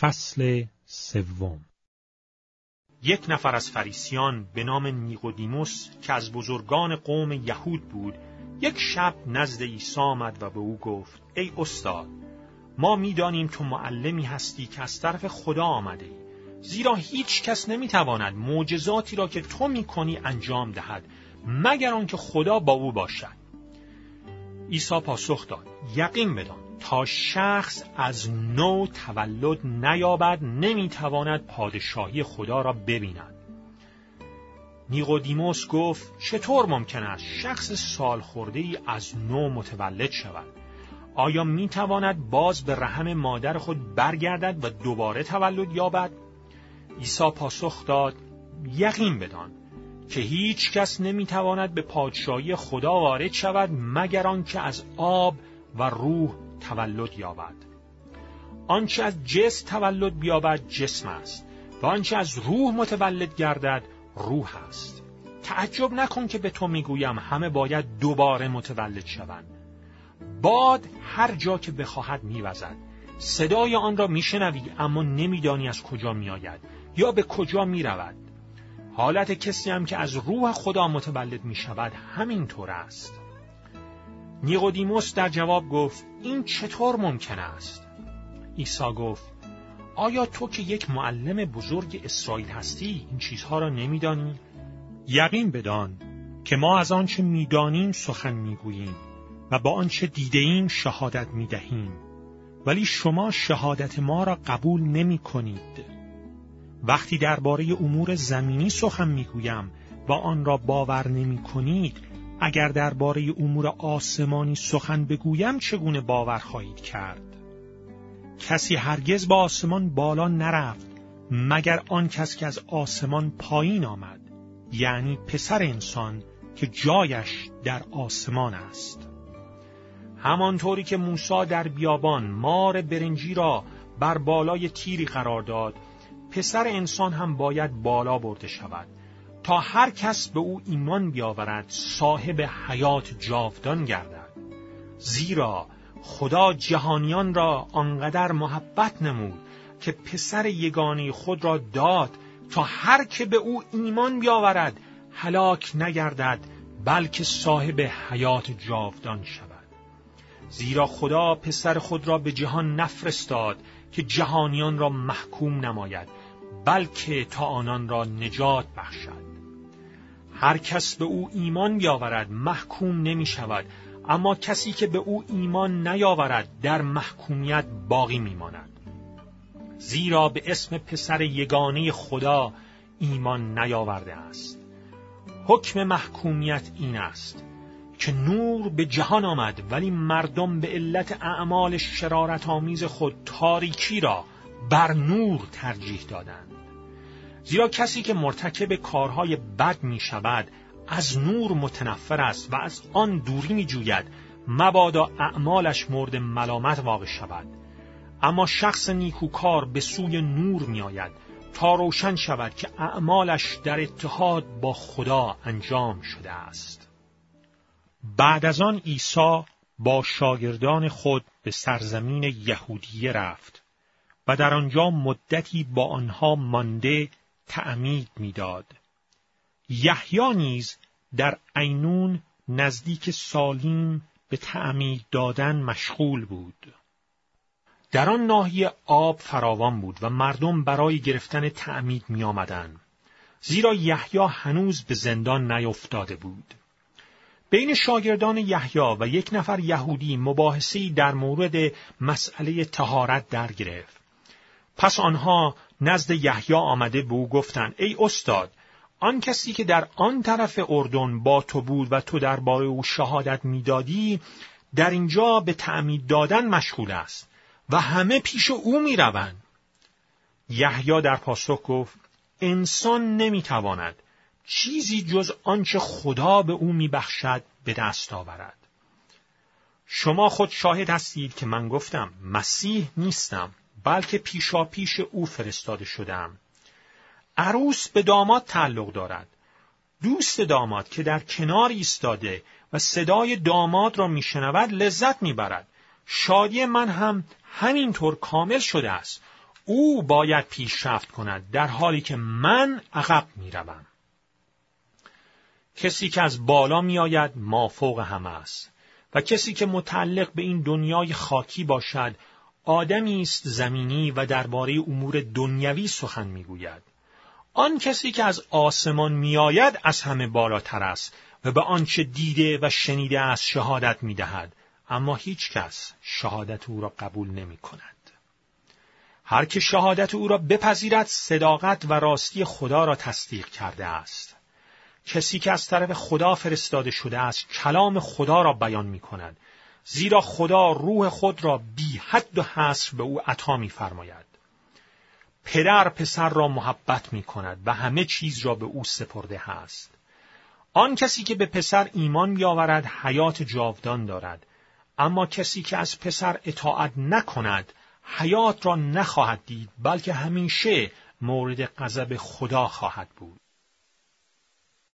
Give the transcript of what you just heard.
فصل سوم. یک نفر از فریسیان به نام نیقودیموس که از بزرگان قوم یهود بود یک شب نزد عیسی آمد و به او گفت ای استاد ما می‌دانیم تو معلمی هستی که از طرف خدا آمده ای زیرا هیچ کس نمی‌تواند معجزاتی را که تو می‌کنی انجام دهد مگر آنکه خدا با او باشد. عیسی پاسخ داد یقین بدان تا شخص از نو تولد نیابد نمی‌تواند پادشاهی خدا را ببیند. نیقودیموس گفت چطور ممکن است شخص سال خورده ای از نو متولد شود؟ آیا می‌تواند باز به رحم مادر خود برگردد و دوباره تولد یابد؟ عیسی پاسخ داد یقین بدان که هیچ کس نمی‌تواند به پادشاهی خدا وارد شود مگر آنکه از آب و روح تولد یابد. آنچه از جسم تولد بیابد جسم است و آنچه از روح متولد گردد روح است. تعجب نکن که به تو می‌گویم همه باید دوباره متولد شوند. باد هر جا که بخواهد میوزد. صدای آن را میشنوی اما نمیدانی از کجا میآید یا به کجا می‌رود. حالت کسی هم که از روح خدا متولد می شود همین طور است. نیقودیموس در جواب گفت این چطور ممکن است؟ عیسی گفت آیا تو که یک معلم بزرگ اسرائیل هستی این چیزها را نمیدانی؟ یقین بدان که ما از آنچه می‌دانیم سخن می‌گوییم و با آنچه دیده شهادت می‌دهیم ولی شما شهادت ما را قبول نمی کنید. وقتی درباره امور زمینی سخن می‌گویم و آن را باور نمی کنید اگر درباره امور آسمانی سخن بگویم چگونه باور خواهید کرد؟ کسی هرگز با آسمان بالا نرفت مگر آن کس که از آسمان پایین آمد یعنی پسر انسان که جایش در آسمان است. همانطوری که موسی در بیابان مار برنجی را بر بالای تیری قرار داد پسر انسان هم باید بالا برده شود. تا هر کس به او ایمان بیاورد صاحب حیات جاودان گردد. زیرا خدا جهانیان را آنقدر محبت نمود که پسر یگانی خود را داد تا هر که به او ایمان بیاورد هلاک نگردد بلکه صاحب حیات جاودان شود. زیرا خدا پسر خود را به جهان نفرستاد که جهانیان را محکوم نماید بلکه تا آنان را نجات بخشد. هر کس به او ایمان بیاورد محکوم نمی شود اما کسی که به او ایمان نیاورد در محکومیت باقی میماند. زیرا به اسم پسر یگانه خدا ایمان نیاورده است. حکم محکومیت این است که نور به جهان آمد ولی مردم به علت اعمال شرارت آمیز خود تاریکی را بر نور ترجیح دادند. زیرا کسی که مرتکب کارهای بد می شود از نور متنفر است و از آن دوری می جوید مبادا اعمالش مورد ملامت واقع شود. اما شخص نیکوکار به سوی نور می آید تا روشن شود که اعمالش در اتحاد با خدا انجام شده است. بعد از آن عیسی با شاگردان خود به سرزمین یهودیه رفت و در آنجا مدتی با آنها مانده تعمید می‌داد. یحیی نیز در عینون نزدیک سالیم به تعمید دادن مشغول بود. در آن ناحیه آب فراوان بود و مردم برای گرفتن تعمید می آمدن. زیرا یحیی هنوز به زندان نیفتاده بود. بین شاگردان یحیی و یک نفر یهودی مباحثی در مورد مسئله تهارت در گرفت. پس آنها نزد یحیی آمده به او گفتند ای استاد آن کسی که در آن طرف اردن با تو بود و تو درباره او شهادت می‌دادی در اینجا به تعمید دادن مشغول است و همه پیش او می‌روند. یحیی در پاسخ گفت انسان نمی‌تواند چیزی جز آنچه خدا به او میبخشد به دست آورد. شما خود شاهد هستید که من گفتم مسیح نیستم. بلکه پیشا پیش او فرستاده شدم. عروس به داماد تعلق دارد. دوست داماد که در کنار ایستاده و صدای داماد را میشنود لذت می‌برد. شادی من هم همینطور کامل شده است. او باید پیشرفت کند در حالی که من عقب می‌روم کسی که از بالا میآید مافوق همه است و کسی که متعلق به این دنیای خاکی باشد آدمی است زمینی و درباره امور دنیوی سخن می‌گوید آن کسی که از آسمان میآید از همه بالاتر است و به آنچه دیده و شنیده از شهادت می‌دهد اما هیچ کس شهادت او را قبول نمی کند. هر که شهادت او را بپذیرد صداقت و راستی خدا را تصدیق کرده است. کسی که از طرف خدا فرستاده شده است کلام خدا را بیان می کند زیرا خدا روح خود را بی حد و حصر به او عطا می فرماید. پدر پسر را محبت می کند و همه چیز را به او سپرده است. آن کسی که به پسر ایمان بیاورد حیات جاودان دارد اما کسی که از پسر اطاعت نکند حیات را نخواهد دید بلکه همیشه مورد غضب خدا خواهد بود